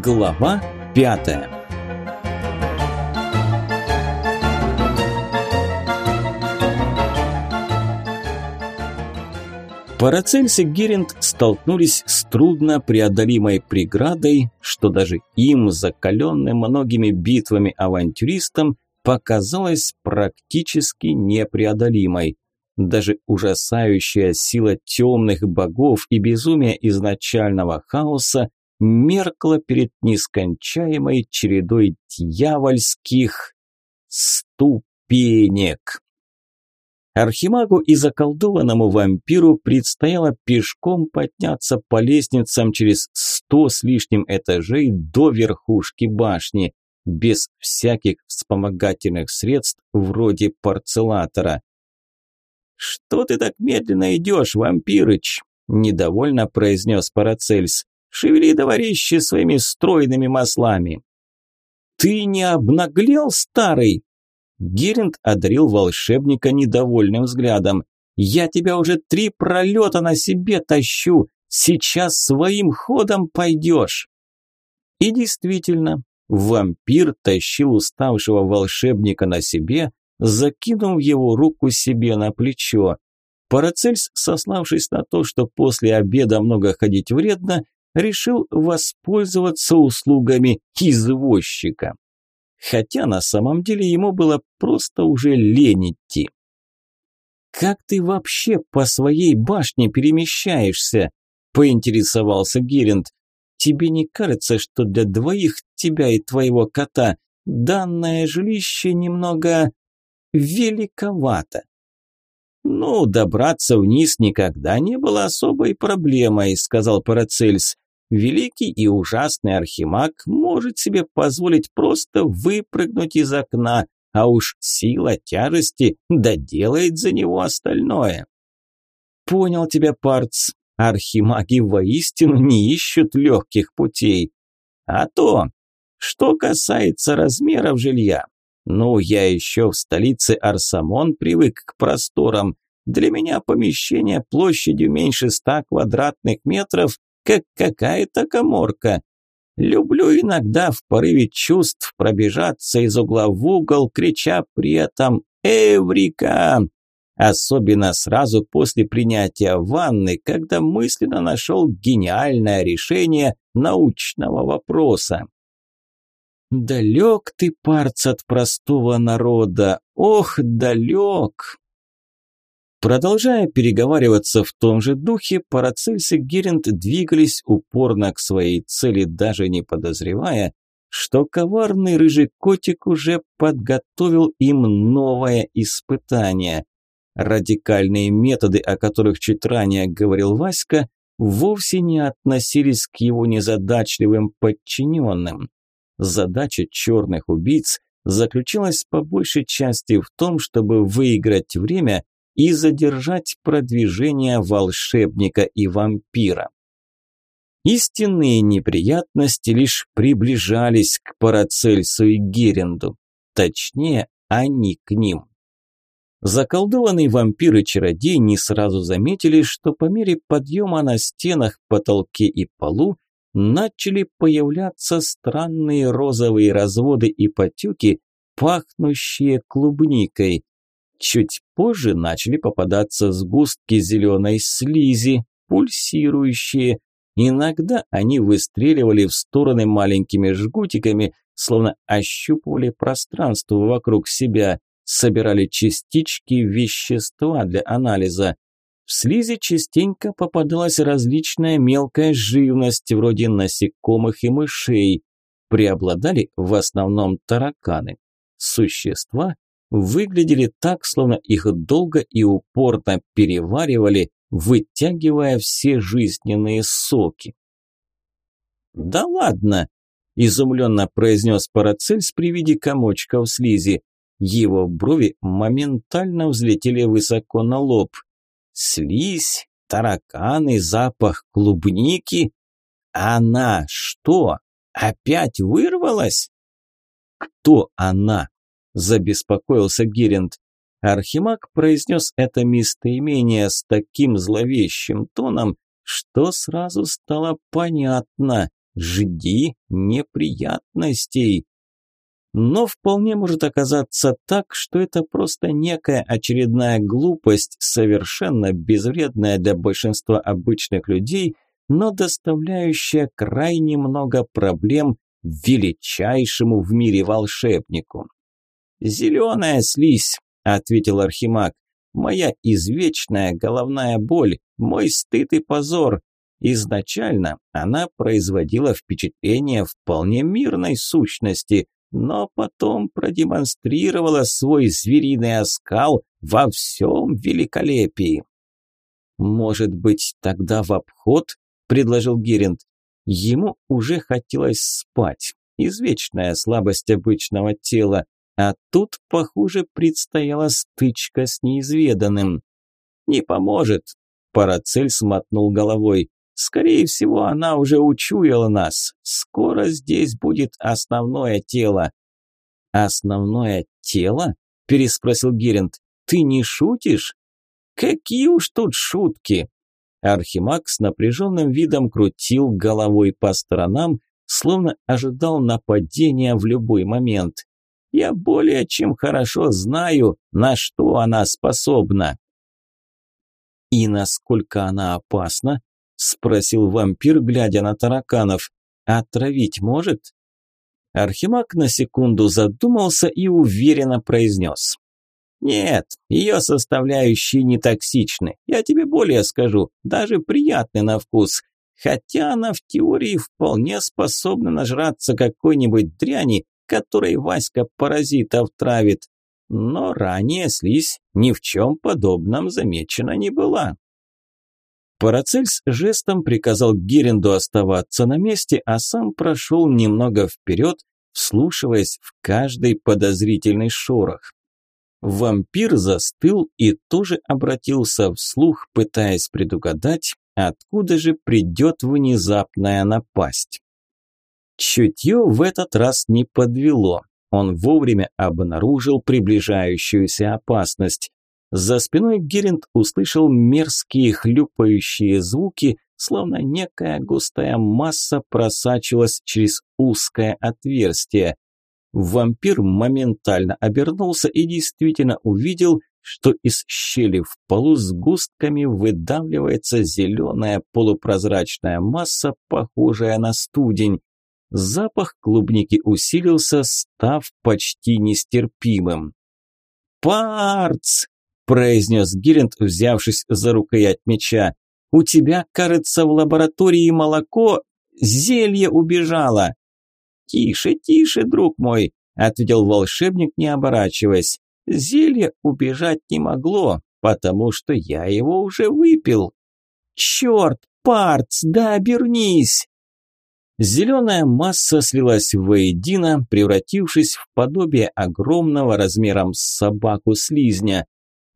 Глава пятая Парацельс и Геринд столкнулись с трудно преодолимой преградой, что даже им, закаленным многими битвами авантюристам, показалось практически непреодолимой. Даже ужасающая сила темных богов и безумие изначального хаоса меркла перед нескончаемой чередой дьявольских ступенек. Архимагу и заколдованному вампиру предстояло пешком подняться по лестницам через сто с лишним этажей до верхушки башни, без всяких вспомогательных средств вроде парцелатора. «Что ты так медленно идешь, вампирыч?» – недовольно произнес Парацельс. «Шевели, товарищи, своими стройными маслами!» «Ты не обнаглел, старый?» Геринд одарил волшебника недовольным взглядом. «Я тебя уже три пролета на себе тащу. Сейчас своим ходом пойдешь». И действительно, вампир тащил уставшего волшебника на себе, закинув его руку себе на плечо. Парацельс, сославшись на то, что после обеда много ходить вредно, решил воспользоваться услугами извозчика хотя на самом деле ему было просто уже лень идти. «Как ты вообще по своей башне перемещаешься?» – поинтересовался Геринд. «Тебе не кажется, что для двоих тебя и твоего кота данное жилище немного великовато?» «Ну, добраться вниз никогда не было особой проблемой», – сказал Парацельс. Великий и ужасный архимаг может себе позволить просто выпрыгнуть из окна, а уж сила тяжести доделает за него остальное. Понял тебя, Парц. Архимаги воистину не ищут легких путей. А то, что касается размеров жилья, ну, я еще в столице Арсамон привык к просторам. Для меня помещение площадью меньше ста квадратных метров как какая-то коморка. Люблю иногда в порыве чувств пробежаться из угла в угол, крича при этом «Эврика!». Особенно сразу после принятия ванны, когда мысленно нашел гениальное решение научного вопроса. «Далек ты, парц, от простого народа, ох, далек!» Продолжая переговариваться в том же духе, Парацельс и Геринд двигались упорно к своей цели, даже не подозревая, что коварный рыжий котик уже подготовил им новое испытание. Радикальные методы, о которых чуть ранее говорил Васька, вовсе не относились к его незадачливым подчиненным. Задача черных убийц заключалась по большей части в том, чтобы выиграть время – и задержать продвижение волшебника и вампира. Истинные неприятности лишь приближались к Парацельсу и Геренду, точнее, они к ним. Заколдованный вампир и чародей не сразу заметили, что по мере подъема на стенах, потолке и полу начали появляться странные розовые разводы и потеки, пахнущие клубникой. Чуть позже начали попадаться сгустки зеленой слизи, пульсирующие. Иногда они выстреливали в стороны маленькими жгутиками, словно ощупывали пространство вокруг себя, собирали частички вещества для анализа. В слизи частенько попадалась различная мелкая живность, вроде насекомых и мышей. Преобладали в основном тараканы. Существа, выглядели так, словно их долго и упорно переваривали, вытягивая все жизненные соки. «Да ладно!» – изумленно произнес Парацельс при виде в слизи. Его брови моментально взлетели высоко на лоб. «Слизь, тараканы, запах клубники? Она что, опять вырвалась?» «Кто она?» Забеспокоился Геринд. Архимаг произнес это местоимение с таким зловещим тоном, что сразу стало понятно. жди неприятностей. Но вполне может оказаться так, что это просто некая очередная глупость, совершенно безвредная для большинства обычных людей, но доставляющая крайне много проблем величайшему в мире волшебнику. «Зеленая слизь», – ответил Архимаг, – «моя извечная головная боль, мой стыд и позор. Изначально она производила впечатление вполне мирной сущности, но потом продемонстрировала свой звериный оскал во всем великолепии. «Может быть, тогда в обход?» – предложил Геринд. Ему уже хотелось спать, извечная слабость обычного тела, а тут, похоже, предстояла стычка с неизведанным. «Не поможет», – Парацель смотнул головой. Скорее всего, она уже учуяла нас. Скоро здесь будет основное тело. Основное тело? переспросил Геринд. Ты не шутишь? Какие уж тут шутки? Архимаг с напряженным видом крутил головой по сторонам, словно ожидал нападения в любой момент. Я более чем хорошо знаю, на что она способна. И насколько она опасна, спросил вампир, глядя на тараканов. «Отравить может?» Архимаг на секунду задумался и уверенно произнес. «Нет, ее составляющие не токсичны. Я тебе более скажу, даже приятны на вкус. Хотя она в теории вполне способна нажраться какой-нибудь дряни, которой Васька паразитов травит. Но ранее слизь ни в чем подобном замечена не была». Парацельс жестом приказал Геренду оставаться на месте, а сам прошел немного вперед, вслушиваясь в каждый подозрительный шорох. Вампир застыл и тоже обратился вслух, пытаясь предугадать, откуда же придет внезапная напасть. Чутье в этот раз не подвело. Он вовремя обнаружил приближающуюся опасность. За спиной Геринд услышал мерзкие хлюпающие звуки, словно некая густая масса просачивалась через узкое отверстие. Вампир моментально обернулся и действительно увидел, что из щели в полу с густками выдавливается зеленая полупрозрачная масса, похожая на студень. Запах клубники усилился, став почти нестерпимым. «Парц!» произнес Гиринд, взявшись за рукоять меча. «У тебя, кажется, в лаборатории молоко... Зелье убежало!» «Тише, тише, друг мой!» – ответил волшебник, не оборачиваясь. «Зелье убежать не могло, потому что я его уже выпил». «Черт, Парц, да обернись!» Зеленая масса слилась воедино, превратившись в подобие огромного размером с собаку слизня.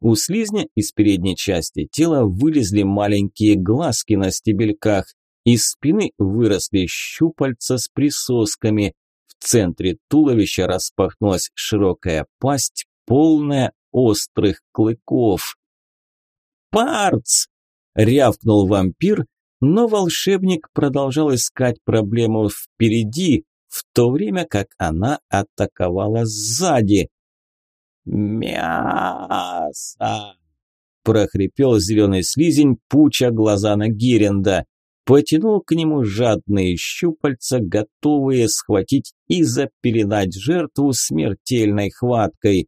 У слизня из передней части тела вылезли маленькие глазки на стебельках, из спины выросли щупальца с присосками, в центре туловища распахнулась широкая пасть, полная острых клыков. «Парц!» – рявкнул вампир, но волшебник продолжал искать проблему впереди, в то время как она атаковала сзади. «Мясо!» – прохрипел зеленый слизень, пуча глаза на Гиренда. Потянул к нему жадные щупальца, готовые схватить и запеленать жертву смертельной хваткой.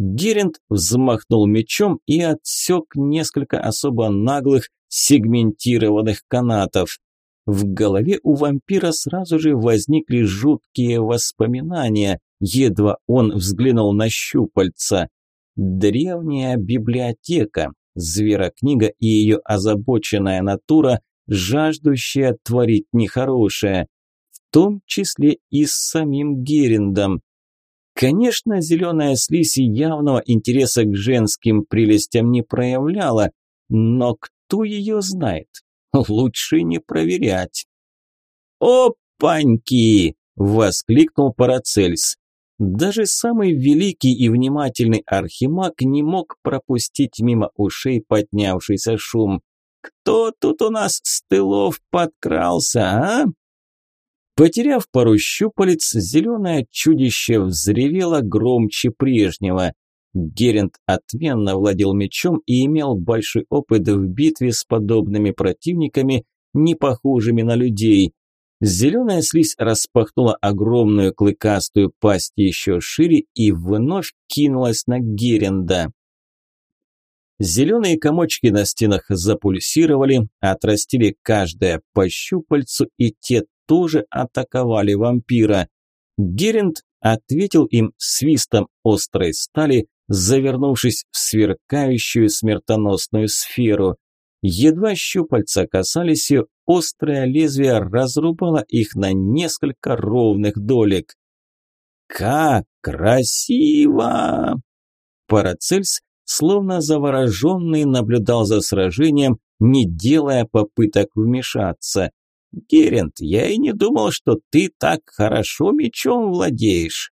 Геринд взмахнул мечом и отсек несколько особо наглых сегментированных канатов. В голове у вампира сразу же возникли жуткие воспоминания, едва он взглянул на щупальца. Древняя библиотека, зверокнига и ее озабоченная натура, жаждущая творить нехорошее, в том числе и с самим Гериндом. Конечно, зеленая слизь явного интереса к женским прелестям не проявляла, но кто ее знает? Лучше не проверять. «Опаньки!» – воскликнул Парацельс. Даже самый великий и внимательный архимаг не мог пропустить мимо ушей поднявшийся шум. «Кто тут у нас с тылов подкрался, а?» Потеряв пару щупалец, зеленое чудище взревело громче прежнего. Герент отменно владел мечом и имел большой опыт в битве с подобными противниками, не похожими на людей. Зеленая слизь распахнула огромную клыкастую пасть еще шире и вновь кинулась на Геренда. Зеленые комочки на стенах запульсировали, отрастили каждое по щупальцу, и те тоже атаковали вампира. Геринд ответил им свистом острой стали, завернувшись в сверкающую смертоносную сферу. Едва щупальца касались ее, острое лезвие разрубало их на несколько ровных долек. «Как красиво!» Парацельс, словно завороженный, наблюдал за сражением, не делая попыток вмешаться. «Герент, я и не думал, что ты так хорошо мечом владеешь».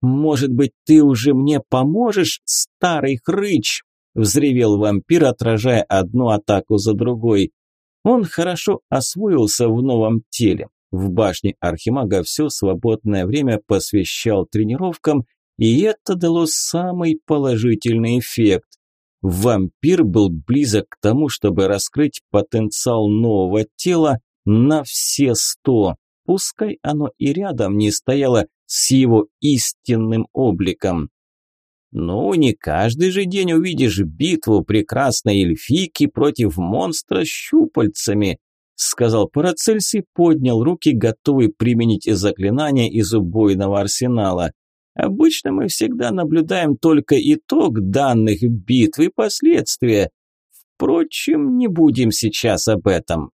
«Может быть, ты уже мне поможешь, старый хрыч?» – взревел вампир, отражая одну атаку за другой. Он хорошо освоился в новом теле. В башне Архимага все свободное время посвящал тренировкам, и это дало самый положительный эффект. Вампир был близок к тому, чтобы раскрыть потенциал нового тела на все сто, пускай оно и рядом не стояло с его истинным обликом. Ну, не каждый же день увидишь битву прекрасной эльфийки против монстра с щупальцами, сказал Парацельс и поднял руки, готовый применить заклинание из убойного арсенала. Обычно мы всегда наблюдаем только итог данных битв и последствия. Впрочем, не будем сейчас об этом.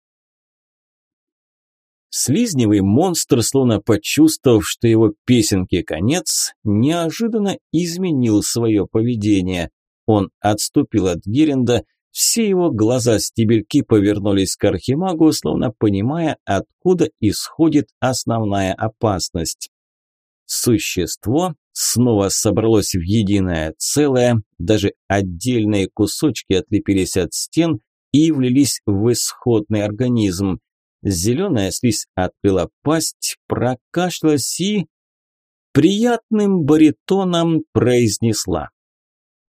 Слизневый монстр, словно почувствовав, что его песенке конец, неожиданно изменил свое поведение. Он отступил от Геренда, все его глаза-стебельки повернулись к Архимагу, словно понимая, откуда исходит основная опасность. Существо снова собралось в единое целое, даже отдельные кусочки отлепились от стен и влились в исходный организм. Зеленая слизь открыла пасть, прокашлялась и приятным баритоном произнесла.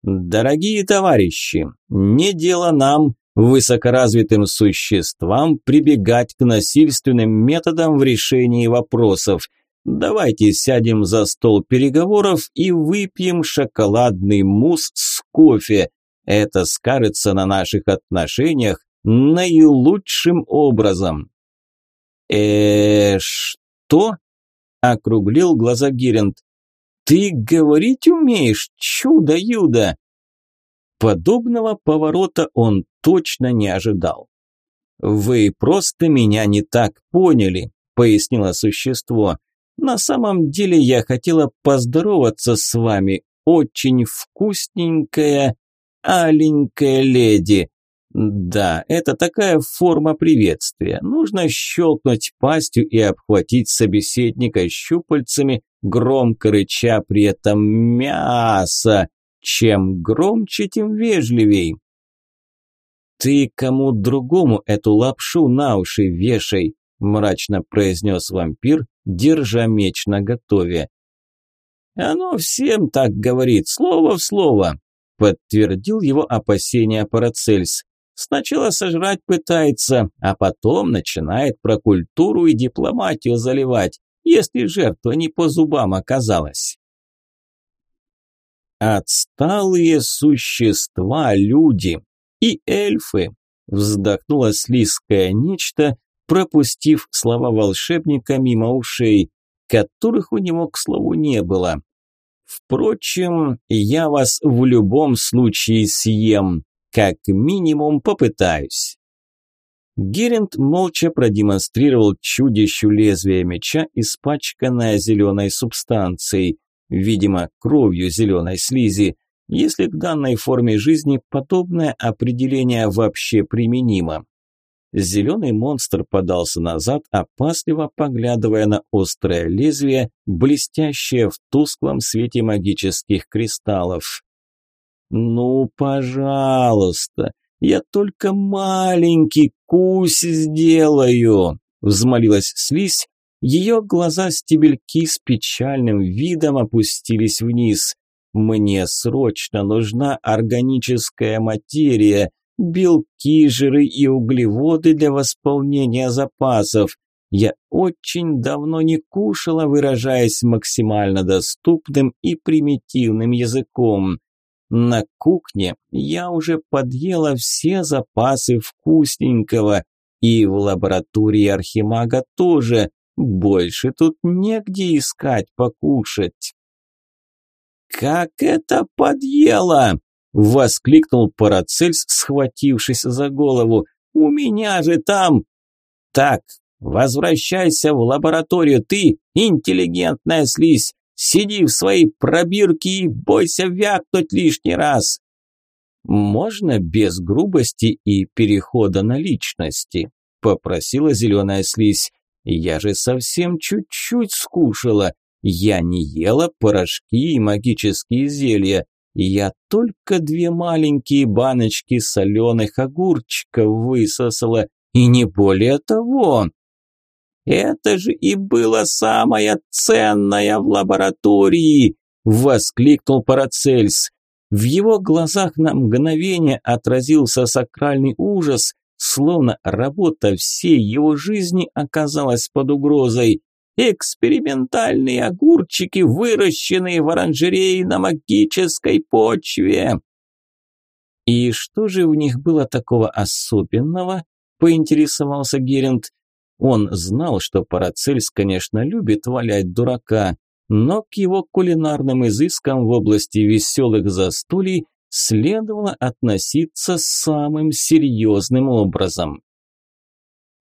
«Дорогие товарищи, не дело нам, высокоразвитым существам, прибегать к насильственным методам в решении вопросов. Давайте сядем за стол переговоров и выпьем шоколадный мусс с кофе. Это скажется на наших отношениях наилучшим образом э что?» – округлил глаза Гиринд. «Ты говорить умеешь, чудо-юдо!» Подобного поворота он точно не ожидал. «Вы просто меня не так поняли», – пояснило существо. «На самом деле я хотела поздороваться с вами, очень вкусненькая, аленькая леди. Да, это такая форма приветствия. Нужно щелкнуть пастью и обхватить собеседника щупальцами, громко рыча при этом «мясо». Чем громче, тем вежливей. «Ты кому другому эту лапшу на уши вешай», – мрачно произнес вампир, держа меч наготове. «Оно всем так говорит, слово в слово», – подтвердил его опасения Парацельс. Сначала сожрать пытается, а потом начинает про культуру и дипломатию заливать, если жертва не по зубам оказалась. «Отсталые существа, люди и эльфы!» вздохнуло слизкое нечто, пропустив слова волшебника мимо ушей, которых у него, к слову, не было. «Впрочем, я вас в любом случае съем, как минимум попытаюсь. Геринд молча продемонстрировал чудищу лезвие меча, испачканное зеленой субстанцией, видимо, кровью зеленой слизи, если к данной форме жизни подобное определение вообще применимо. Зеленый монстр подался назад, опасливо поглядывая на острое лезвие, блестящее в тусклом свете магических кристаллов. «Ну, пожалуйста, я только маленький кусь сделаю», – взмолилась слизь, Ее глаза-стебельки с печальным видом опустились вниз. «Мне срочно нужна органическая материя, белки, жиры и углеводы для восполнения запасов. Я очень давно не кушала, выражаясь максимально доступным и примитивным языком. На кухне я уже подъела все запасы вкусненького, и в лаборатории Архимага тоже. Больше тут негде искать покушать. «Как это подъело!» – воскликнул Парацельс, схватившись за голову. «У меня же там...» «Так, возвращайся в лабораторию, ты, интеллигентная слизь, Сиди в своей пробирке и бойся вякнуть лишний раз. Можно без грубости и перехода на личности, попросила зеленая слизь. Я же совсем чуть-чуть скушала. Я не ела порошки и магические зелья. Я только две маленькие баночки соленых огурчиков высосала, и не более того. «Это же и было самое ценное в лаборатории!» – воскликнул Парацельс. В его глазах на мгновение отразился сакральный ужас, словно работа всей его жизни оказалась под угрозой. Экспериментальные огурчики, выращенные в оранжерее на магической почве. И что же в них было такого особенного? поинтересовался Геринд. Он знал, что Парацельс, конечно, любит валять дурака, но к его кулинарным изыскам в области веселых застолий следовало относиться самым серьезным образом.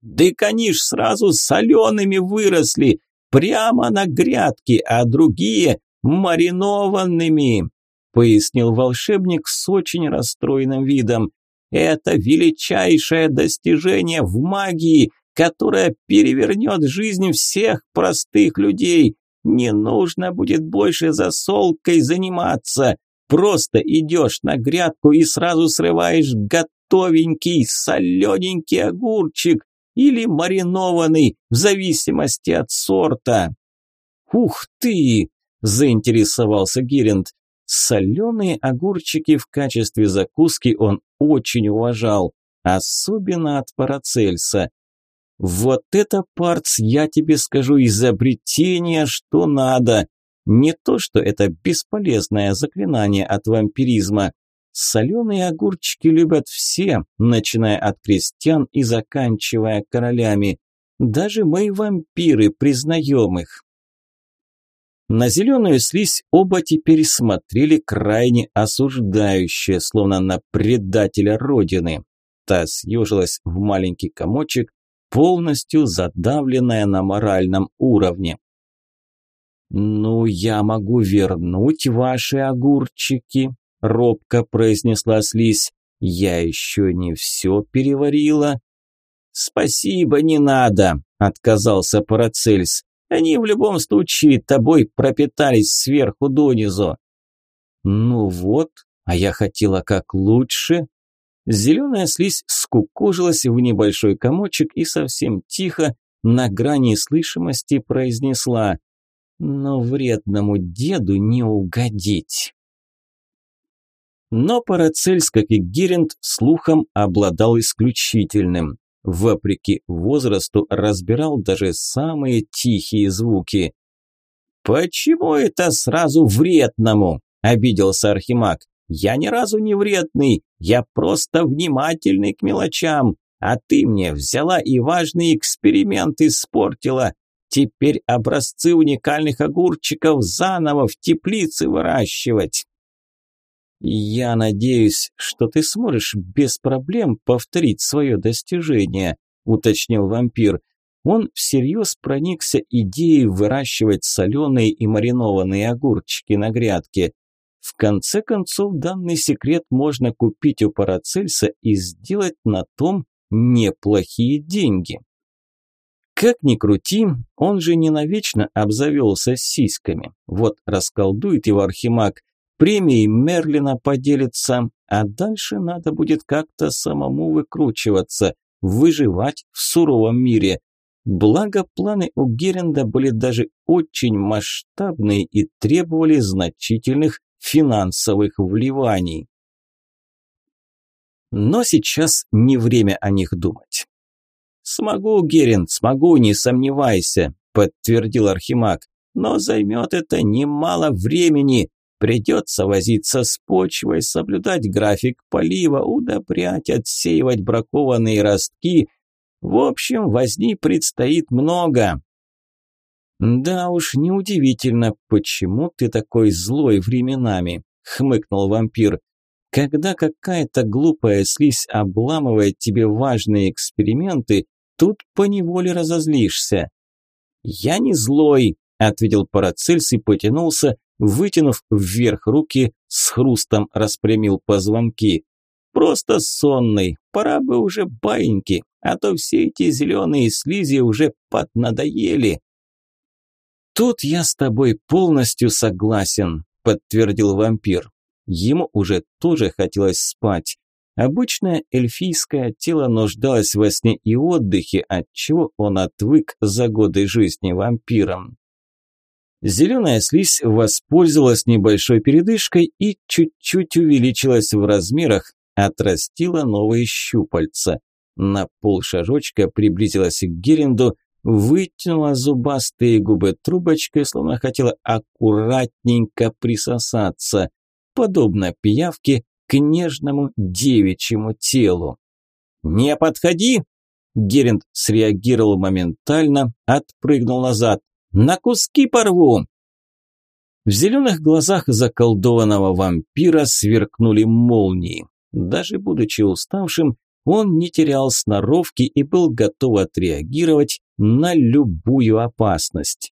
«Дык они ж сразу солеными выросли, прямо на грядке, а другие – маринованными», пояснил волшебник с очень расстроенным видом. «Это величайшее достижение в магии, которая перевернет жизнь всех простых людей. Не нужно будет больше засолкой заниматься. Просто идешь на грядку и сразу срываешь готовенький, солененький огурчик или маринованный, в зависимости от сорта. «Ух ты!» – заинтересовался Гиринд. Соленые огурчики в качестве закуски он очень уважал, особенно от Парацельса. Вот это, парц, я тебе скажу, изобретение, что надо. Не то, что это бесполезное заклинание от вампиризма. Соленые огурчики любят все, начиная от крестьян и заканчивая королями. Даже мы вампиры признаем их. На зеленую слизь оба теперь смотрели крайне осуждающе, словно на предателя родины. Та съежилась в маленький комочек, полностью задавленная на моральном уровне. «Ну, я могу вернуть ваши огурчики», – робко произнесла слизь. «Я еще не все переварила». «Спасибо, не надо», – отказался Парацельс. «Они в любом случае тобой пропитались сверху донизу». «Ну вот, а я хотела как лучше», Зеленая слизь скукожилась в небольшой комочек и совсем тихо, на грани слышимости, произнесла «Но вредному деду не угодить». Но Парацельс, как и Геринд, слухом обладал исключительным. Вопреки возрасту разбирал даже самые тихие звуки. «Почему это сразу вредному?» – обиделся Архимаг. Я ни разу не вредный, я просто внимательный к мелочам, а ты мне взяла и важные эксперименты испортила. Теперь образцы уникальных огурчиков заново в теплице выращивать. Я надеюсь, что ты сможешь без проблем повторить свое достижение, уточнил вампир. Он всерьез проникся идеей выращивать соленые и маринованные огурчики на грядке. В конце концов, данный секрет можно купить у Парацельса и сделать на том неплохие деньги. Как ни крути, он же не навечно обзавелся сиськами. Вот расколдует его архимаг, премией Мерлина поделится, а дальше надо будет как-то самому выкручиваться, выживать в суровом мире. Благо, планы у Геренда были даже очень масштабные и требовали значительных финансовых вливаний. Но сейчас не время о них думать. «Смогу, Геринд, смогу, не сомневайся», – подтвердил Архимаг. «Но займет это немало времени. Придется возиться с почвой, соблюдать график полива, удобрять, отсеивать бракованные ростки. В общем, возни предстоит много. Да уж, неудивительно, почему ты такой злой временами, хмыкнул вампир. Когда какая-то глупая слизь обламывает тебе важные эксперименты, тут поневоле разозлишься. Я не злой, ответил Парацельс и потянулся, вытянув вверх руки, с хрустом распрямил позвонки. Просто сонный, пора бы уже баиньки, а то все эти зеленые слизи уже поднадоели. Тут я с тобой полностью согласен, подтвердил вампир. Ему уже тоже хотелось спать. Обычное эльфийское тело нуждалось во сне и отдыхе, отчего он отвык за годы жизни вампиром. Зеленая слизь воспользовалась небольшой передышкой и чуть-чуть увеличилась в размерах, отрастила новые щупальца. На полшажочка приблизилась к Геренду, вытянула зубастые губы трубочкой, словно хотела аккуратненько присосаться, подобно пиявке к нежному девичьему телу. «Не подходи!» Геринд среагировал моментально, отпрыгнул назад. «На куски порву!» В зеленых глазах заколдованного вампира сверкнули молнии. Даже будучи уставшим, он не терял сноровки и был готов отреагировать на любую опасность.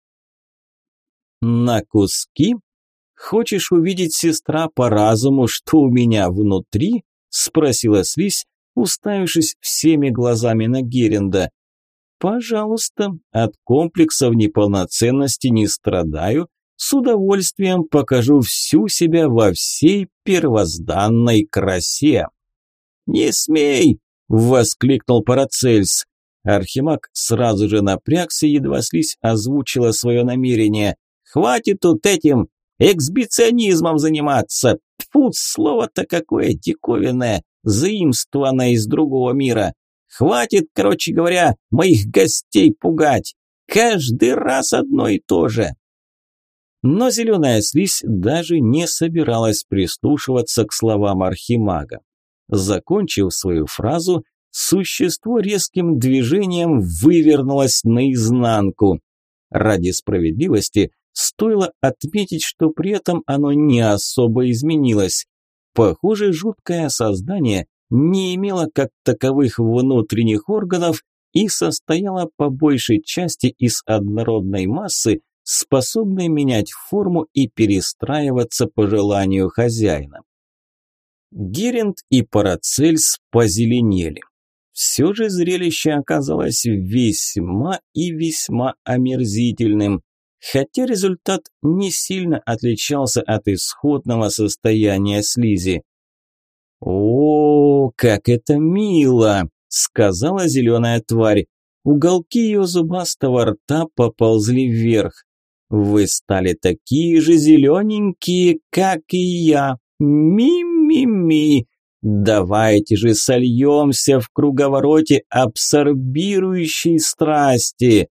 «На куски? Хочешь увидеть, сестра, по разуму, что у меня внутри?» – спросила Слизь, уставившись всеми глазами на Геренда. «Пожалуйста, от комплексов неполноценности не страдаю, с удовольствием покажу всю себя во всей первозданной красе. «Не смей!» – воскликнул Парацельс. Архимаг сразу же напрягся, едва слизь озвучила свое намерение. «Хватит тут этим эксбиционизмом заниматься! Фу, слово-то какое диковинное, заимствованное из другого мира! Хватит, короче говоря, моих гостей пугать! Каждый раз одно и то же!» Но зеленая слизь даже не собиралась прислушиваться к словам архимага. Закончив свою фразу, существо резким движением вывернулось наизнанку. Ради справедливости стоило отметить, что при этом оно не особо изменилось. Похоже, жуткое создание не имело как таковых внутренних органов и состояло по большей части из однородной массы, способный менять форму и перестраиваться по желанию хозяина. Геринд и Парацельс позеленели. Все же зрелище оказалось весьма и весьма омерзительным, хотя результат не сильно отличался от исходного состояния слизи. «О, как это мило!» – сказала зеленая тварь. Уголки ее зубастого рта поползли вверх. Вы стали такие же зелененькие, как и я. Ми-ми-ми. Давайте же сольемся в круговороте абсорбирующей страсти.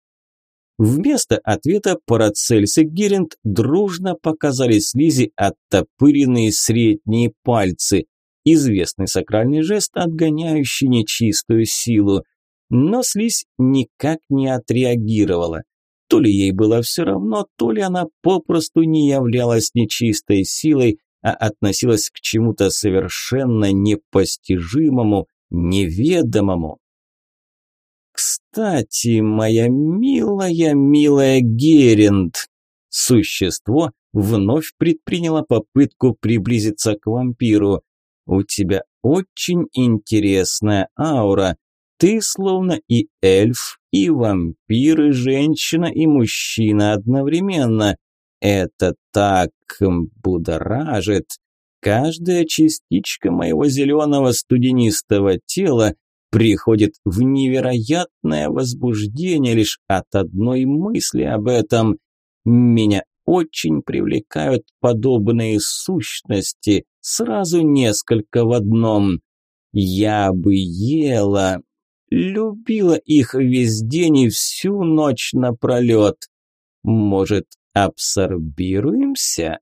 Вместо ответа Парацельс и Геринд дружно показали слизи оттопыренные средние пальцы. Известный сакральный жест, отгоняющий нечистую силу. Но слизь никак не отреагировала. То ли ей было все равно, то ли она попросту не являлась нечистой силой, а относилась к чему-то совершенно непостижимому, неведомому. «Кстати, моя милая, милая Геринд!» Существо вновь предприняло попытку приблизиться к вампиру. «У тебя очень интересная аура. Ты словно и эльф, и вампир, и женщина, и мужчина одновременно. Это так будоражит. Каждая частичка моего зеленого студенистого тела приходит в невероятное возбуждение лишь от одной мысли об этом. Меня очень привлекают подобные сущности, сразу несколько в одном. Я бы ела, любила их весь день и всю ночь напролет. Может, абсорбируемся?